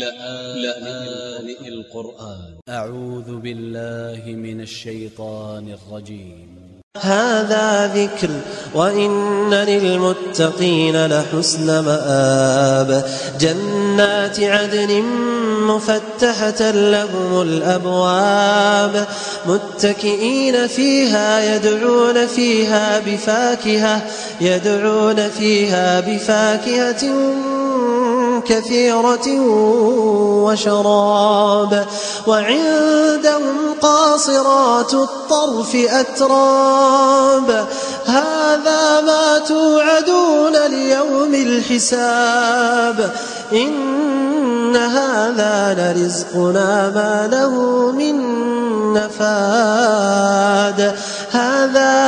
لآن القرآن. أ ع و ذ ب ا ل ل ه من ا ل ش ي ط ا ن ا ل ج ي م هذا ذكر وإن للمتقين لحسن مآب. جنات عدن مفتحة لهم الأبواب. متكئين فيها يدعون فيها بفاكهة يدعون فيها بفاكهة كثيرة وشراب. وعندهم قاصرات الطرف أتراب. هذا ما توعدون ليوم الحساب. إن هذا لرزقنا ما له من نفاد. هذا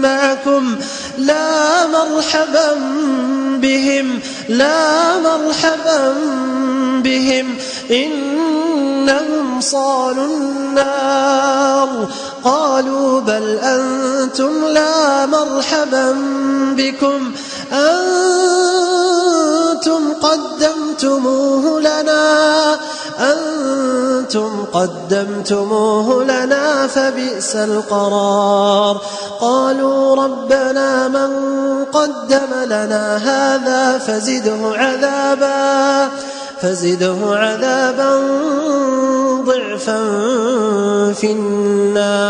معكم لا مرحبا بهم لا مرحبا بهم. إنهم صالوا النار. قالوا بل أنتم لا مرحبا بكم. أنتم قدمتموه لنا. أنتم قدمتموه لنا فبئس القرار. قالوا ربنا من قدم لنا هذا فزده عذابا فزده عذابا ضعفا في النار.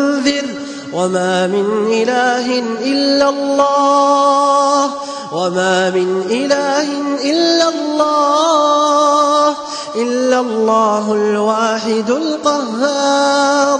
وما من إله إلا الله وما من إله إلا الله إلا الله الواحد القهار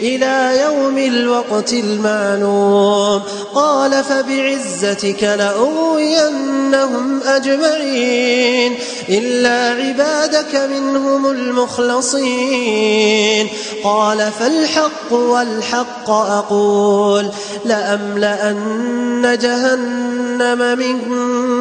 إلى يوم الوقت المعلوم. قال فبعزتك لأغوينهم أجمعين إلا عبادك منهم المخلصين. قال فالحق والحق أقول لأملأن جهنم منكم